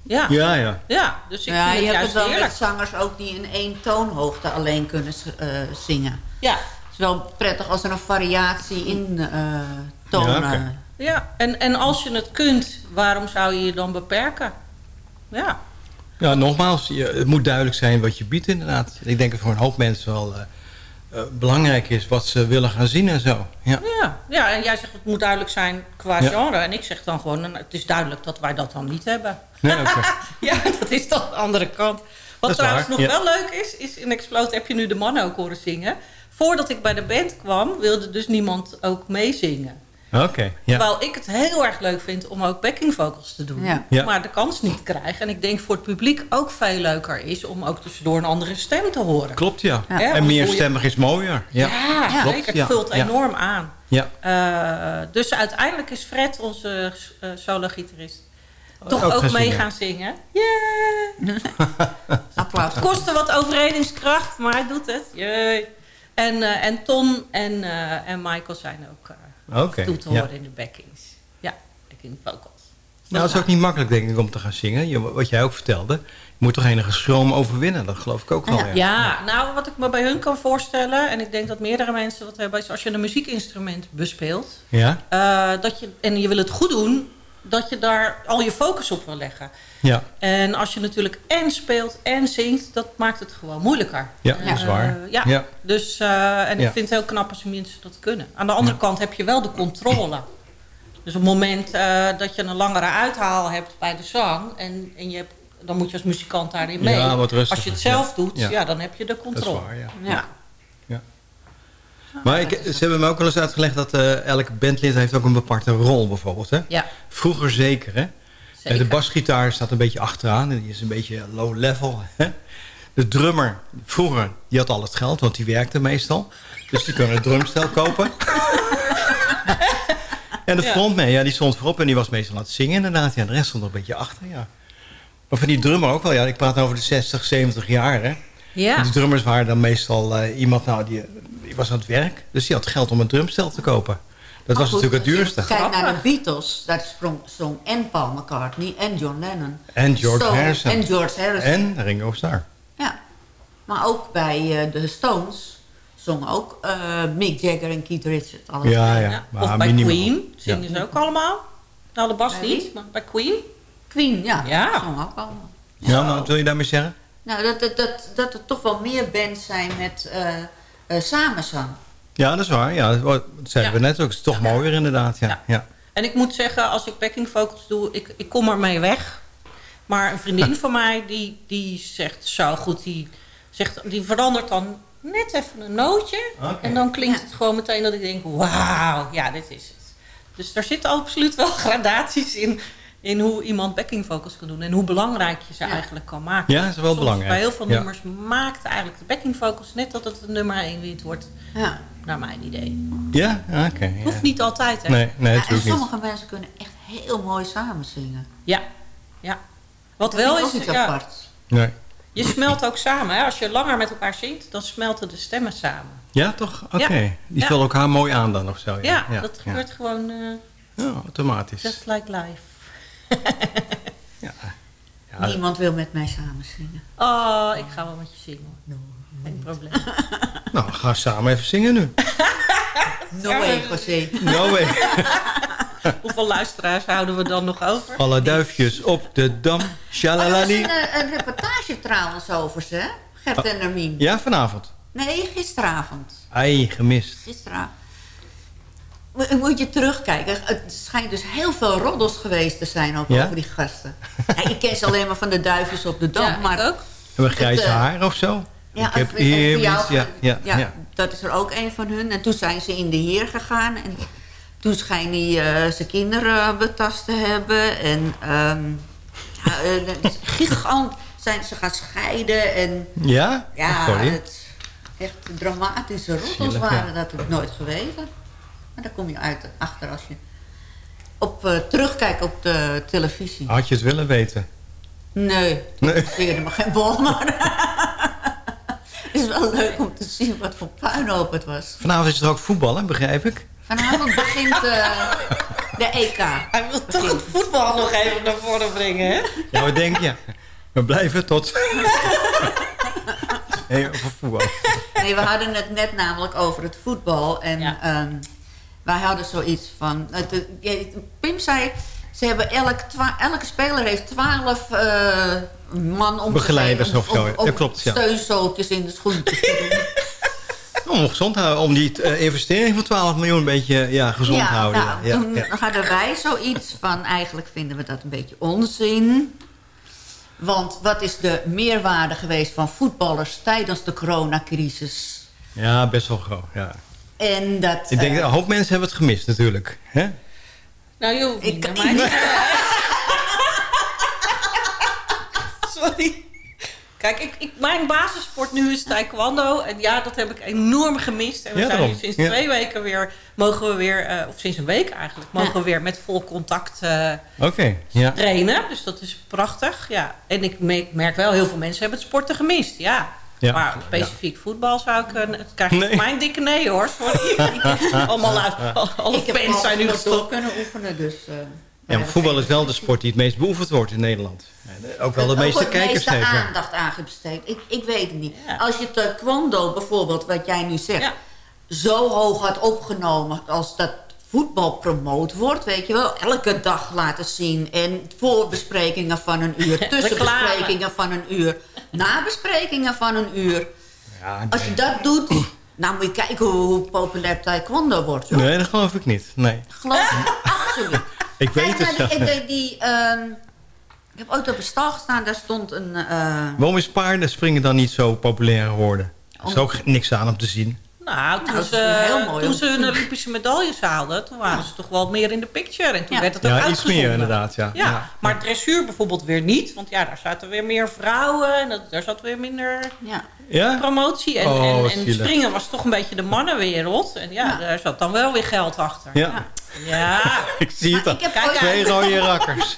Ja, Ja, ja. ja dus ik ja, vind je het hebt juist het wel met zangers ook die in één toonhoogte alleen kunnen eh, zingen. Ja. Het is wel prettig als er een variatie in eh tonen... Ja, en, en als je het kunt, waarom zou je je dan beperken? Ja. Ja, nogmaals, je, het moet duidelijk zijn wat je biedt inderdaad. Ik denk dat voor een hoop mensen wel eh, eh, belangrijk is wat ze willen gaan zien en zo. Ja. Ja, ja, en jij zegt het moet duidelijk zijn qua Ja. genre. En ik zeg dan gewoon, nou, het is duidelijk dat wij dat dan niet hebben. Nee, oké. (laughs) ja, dat is dan de andere kant. Wat trouwens waar, nog ja. wel leuk is, is in Explode heb je nu de mannen ook horen zingen. Voordat ik bij de band kwam, wilde dus niemand ook meezingen. Oké, ja. Terwijl ik het heel erg leuk vind om ook backing vocals te doen. Ja. Ja. Maar de kans niet krijg. En ik denk voor het publiek ook veel leuker is om ook tussendoor een andere stem te horen. Klopt, ja. Ja, en meer je- stemmig is mooier. Ja, Ja, klopt, zeker. ja, Het vult ja. enorm aan. Ja. Eh, dus uiteindelijk is Fred, onze eh, solo-gitarist, toch Ook mee gaan zingen. Yeah! (laughs) (laughs) Applaus. Het kostte wat overredingskracht, maar hij doet het. Jee. En, eh, en Ton en, eh, en Michael zijn ook Oké, toe te ja. horen in de backings. Ja, backing vocals. Nou, dat is ook niet makkelijk, denk ik, om te gaan zingen. Je, wat jij ook vertelde. Je moet toch enige schroom overwinnen. Dat geloof ik ook wel. Ja. Ja, nou wat ik me bij hun kan voorstellen... en ik denk dat meerdere mensen dat hebben... is als je een muziekinstrument bespeelt... Ja? eh, dat je, en je wil het goed doen... dat je daar al je focus op wil leggen. Ja. En als je natuurlijk en speelt en zingt... dat maakt het gewoon moeilijker. Ja, dat is Eh, waar. ja. Ja. Dus, eh, en Ja. ik vind het heel knap als mensen dat kunnen. Aan de andere kant heb je wel de controle. Dus op het moment eh, dat je een langere uithaal hebt bij de zang... en, en je hebt, dan moet je als muzikant daarin mee. Ja, wat rustiger. als je het zelf Ja. doet, Ja. ja. dan heb je de controle. waar, ja. ja. Maar ik, ze hebben me ook wel eens uitgelegd dat eh elke bandlid heeft ook een bepaalde rol bijvoorbeeld. Hè? Ja. Vroeger zeker. Hè? Zeker. De basgitaar staat een beetje achteraan. en Die is een beetje low level. Hè? De drummer, vroeger, die had al het geld, want die werkte meestal. Dus die kon een drumstel kopen. en de frontman, ja, die stond voorop en die was meestal aan het zingen inderdaad. Ja, de rest stond er een beetje achter, ja. Maar van die drummer ook wel, ja. Ik praat over de 60, 70 jaar, hè. Ja. Die drummers waren dan meestal eh, iemand, nou, die, die was aan het werk. Dus die had geld om een drumstel te kopen. Dat was goed, natuurlijk het duurste. Kijk naar de Beatles, daar sprong, zong en Paul McCartney en John Lennon. En George Stone Harrison. En George Harrison. En Ringo Starr. Ja. Maar ook bij eh, de Stones zongen ook eh, Mick Jagger en Keith Richards. Alle Ja, ja. Ja. maar Of bij minimaal. Queen zingen ze ook allemaal. Nou, de bas Bij niet, maar bij Queen. Queen, ja. Ja. Zongen ook allemaal. Ja, maar wat wil je daarmee zeggen? Nou, dat, dat, dat, dat er toch wel meer bands zijn met eh eh, samenzang. Ja, dat is waar. Ja, dat zeiden Ja. we net ook. Het is toch mooier inderdaad. Ja. Ja. Ja. En ik moet zeggen, als ik backing vocals doe, ik, ik kom ermee weg. Maar een vriendin (laughs) van mij, die, die zegt zo goed, die, zegt, die verandert dan net even een nootje. En dan klinkt het gewoon meteen dat ik denk, wauw, ja, dit is het. Dus daar zitten absoluut wel (laughs) gradaties in, in hoe iemand backing vocals kan doen. En hoe belangrijk je ze eigenlijk kan maken. Ja, dat is wel Soms belangrijk. Bij heel veel Ja. nummers maakt eigenlijk de backing vocals net dat het een nummer 1 wint wordt. Ja. Naar mijn idee. Ja? Ja, Oké. ja. Hoeft niet altijd, hè? Nee, nee, Ja, en natuurlijk niet. sommige mensen kunnen echt heel mooi samen zingen. Ja, ja. Wat Dat wel is, ook ja, apart. Nee. Je smelt ook samen. Hè? Als je langer met elkaar zingt, dan smelten de stemmen samen. Ja, toch? Oké. Ja. Die Ja. vullen elkaar mooi aan dan of zo. Ja, dat gebeurt gewoon eh, Ja, automatisch. just like life. (laughs) Niemand wil met mij samen zingen. Oh, ik ga wel met je zingen. hoor. Geen probleem. (laughs) Nou, we gaan samen even zingen nu. No way, José. No way. Hoeveel luisteraars houden we dan nog over? Alle duifjes op de dam. Oh, er was Shalalali. een, eh, een reportage trouwens over ze, hè? Gert en Hermien. Ja, vanavond. Nee, gisteravond. Ai, gemist. Gisteravond. Mo- Moet je terugkijken. Het schijnt dus heel veel roddels geweest te zijn ook Ja? over die gasten. Ja, ik ken ze alleen maar van de duifjes op de dam. Ja, maar ook. Hebben grijze Het, eh, haar of zo? Ja, ik heb of- hier of jou- iets. Ja, ja, ja, ja. dat is er ook een van hun. En toen zijn ze in de heer gegaan. En toen schijn hij eh, zijn kinderen betast te hebben. En ehm eh, is (laughs) gigant zijn ze gaan scheiden. En Ja? ja, het, echt dramatische roddels Zielig, waren ja. dat. heb ik nooit geweten. Maar daar kom je uit achter als je op, eh, terugkijkt op de televisie. Had je het willen weten? Nee, Nee. ik veerde me geen bol, maar... (laughs) het is wel leuk om te zien wat voor puinhoop het was. Vanavond is er ook voetballen, begrijp ik. Vanavond begint eh, (laughs) de EK. Hij wil toch het voetbal nog even naar voren brengen, hè? Ja, wat denk je? We blijven tot... (laughs) nee, over voetbal. Nee, we hadden het net namelijk over het voetbal. En ehm, wij hadden zoiets van... het- je- Pim zei, ze hebben elk elke speler heeft twaalf eh, man om Begeleiders of zo, ja. Ja, klopt, ja. steunzootjes in de schoentjes te doen. (laughs) Om gezond te houden, om die eh, investering van 12 miljoen een beetje ja, gezond te houden. Nou, ja. toen Ja, hadden wij zoiets van... eigenlijk vinden we dat een beetje onzin. Want wat is de meerwaarde geweest van voetballers... tijdens de coronacrisis? ja, best wel groot. Ja. En dat... Ik denk, eh, een hoop mensen hebben het gemist natuurlijk. Hè? Nou, je hoeft niet naar mij te Sorry. Kijk, ik, ik, mijn basissport nu is taekwondo. En ja, dat heb ik enorm gemist. En we Ja, zijn sinds Ja. twee weken weer... mogen we weer, eh, of sinds een week eigenlijk... mogen we weer met vol contact eh, ja. trainen. Dus dat is prachtig, ja. En ik me- merk wel, heel veel mensen hebben het sporten gemist, ja. Ja. Maar specifiek voetbal zou ik... eh, Het krijg ik Nee. mijn dikke nee, hoor. (laughs) (laughs) Allemaal uit, alle ik fans zijn nu gestopt. kunnen oefenen, dus... eh, Ja, maar voetbal is wel de sport die het meest beoefend wordt in Nederland. En Ook wel de ook meeste kijkers meeste heeft. ja. aandacht aangebesteed. Ik, ik weet het niet. Als je taekwondo bijvoorbeeld, wat jij nu zegt... zo hoog had opgenomen als dat voetbal promoot wordt... weet je wel, elke dag laten zien... en voorbesprekingen van een uur, (laughs) tussenbesprekingen van een uur... nabesprekingen van een uur. Als je dat doet, nou moet je kijken hoe, populair taekwondo wordt. Joh. Nee, dat geloof ik niet. Nee. Geloof me, absoluut. (laughs) Ik weet Kijk het zelf die, ehm, Ik heb ooit op een stal gestaan, daar stond een... eh, Waarom is paarden springen dan niet zo populair geworden? Er is ook niks aan om te zien. Nou, toen, Nou, ze, is heel mooi toen ze hun. Olympische medailles haalden... toen waren ze toch wel meer in de picture. En toen werd het ook Ja, iets meer inderdaad, ja. Ja, Ja. maar dressuur bijvoorbeeld weer niet. Want ja, daar zaten weer meer vrouwen. En dat, daar zat weer minder Ja? promotie. En, Oh, en, springen was toch een beetje de mannenwereld. En ja, daar zat dan wel weer geld achter. Ja. Ja. (laughs) Ik zie het al. ik heb ooit- Twee rode (laughs) rakkers.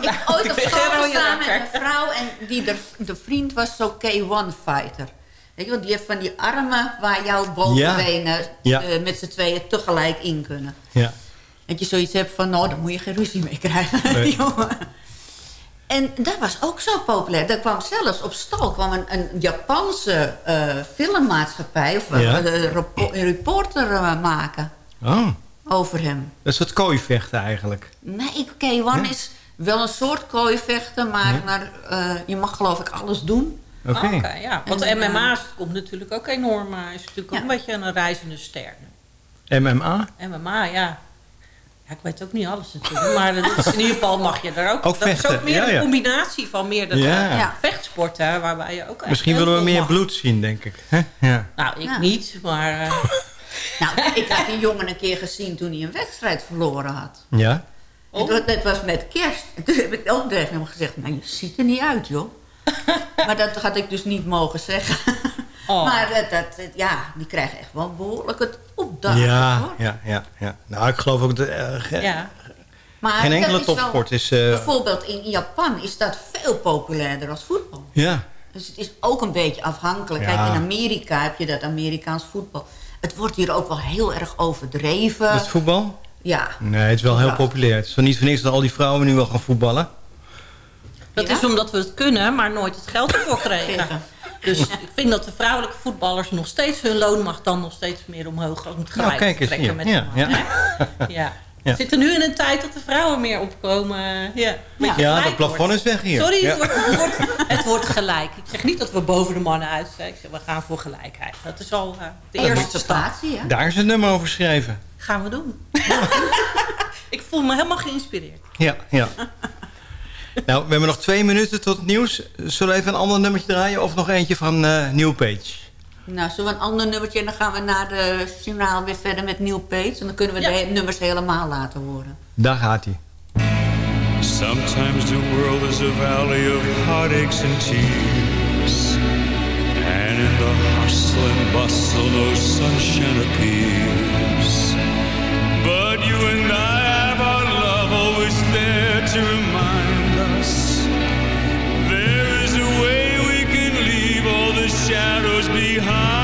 Ik heb (laughs) ooit op school gestaan met een vrouw en die de, de vriend was zo K1-fighter. Weet je die heeft van die armen waar jouw bovenbenen Ja. eh, met z'n tweeën tegelijk in kunnen. Ja. Dat je zoiets hebt van, nou, daar moet je geen ruzie mee krijgen, (laughs) Nee. En dat was ook zo populair. Er kwam zelfs op stal kwam een, een Japanse eh, filmmaatschappij... of Ja. een, een repo- een reporter eh, maken Oh, over hem. dat is het kooivechten eigenlijk. Nee, K1 is wel een soort kooivechten, maar, maar eh, je mag geloof ik alles doen. Oké. Ja. Want En, eh, MMA komt natuurlijk ook enorm. maar is natuurlijk ook een beetje een reizende ster. MMA? MMA, ja. Ja, ik weet ook niet alles natuurlijk. Maar dat is in ieder geval mag je er ook... Ook dat is vechten, ook meer ja, een ja. combinatie van meerdere Ja. ja. vechtsporten... waarbij je ook echt Misschien willen we meer mag. bloed zien, denk ik. Hè? Ja. Nou, ik Ja. niet, maar... eh, (laughs) Nou, ik had die jongen een keer gezien toen hij een wedstrijd verloren had. Ja? Dat was met kerst. En toen heb ik ook tegen hem gezegd, nou, je ziet er niet uit, joh. (laughs) maar dat had ik dus niet mogen zeggen. (laughs) Oh. Maar dat, dat, ja, die krijgen echt wel behoorlijk het opdagen, Ja, hoor. ja, ja, ja. Nou, ik geloof ook... Dat, eh, ge- ja. Maar Geen dat enkele is wel- topsport is... eh, Bijvoorbeeld in Japan is dat veel populairder als voetbal. ja. Dus het is ook een beetje afhankelijk. Ja. Kijk, in Amerika heb je dat Amerikaans voetbal. Het wordt hier ook wel heel erg overdreven. Is voetbal? Ja. Nee, het is wel heel Ja. populair. Het is wel niet voor niks dat al die vrouwen nu wel gaan voetballen. Dat is omdat we het kunnen, maar nooit het geld ervoor kregen. Dus ik vind dat de vrouwelijke voetballers nog steeds hun loon mag dan nog steeds meer omhoog. Ook het Nou, gelijk kijk eens trekken hier. met Ja, ja. (laughs) ja. Ja. We zitten nu in een tijd dat de vrouwen meer opkomen. Ja, Beetje Ja, gelijk dat plafond wordt. is weg hier. Sorry, Ja. het, wordt, het, wordt, het wordt gelijk. Ik zeg niet dat we boven de mannen uitsteken. Ik zeg, we gaan voor gelijkheid. Dat is al eh, de Ja, eerste stap. Daar is een nummer over geschreven. Gaan we doen. (laughs) ik voel me helemaal geïnspireerd. Ja, ja. (laughs) nou, we hebben nog twee minuten tot het nieuws. Zullen we even een ander nummertje draaien of nog eentje van eh New Page? Nou, zullen we een ander nummertje en dan gaan we na de journaal weer verder met Peets. En dan kunnen we de he- nummers helemaal laten horen. Daar gaat hij. Sometimes the world is a valley of heartaches and tears. And in the hustle and bustle, no sunshine appears. But you and I have our love always there to shadows behind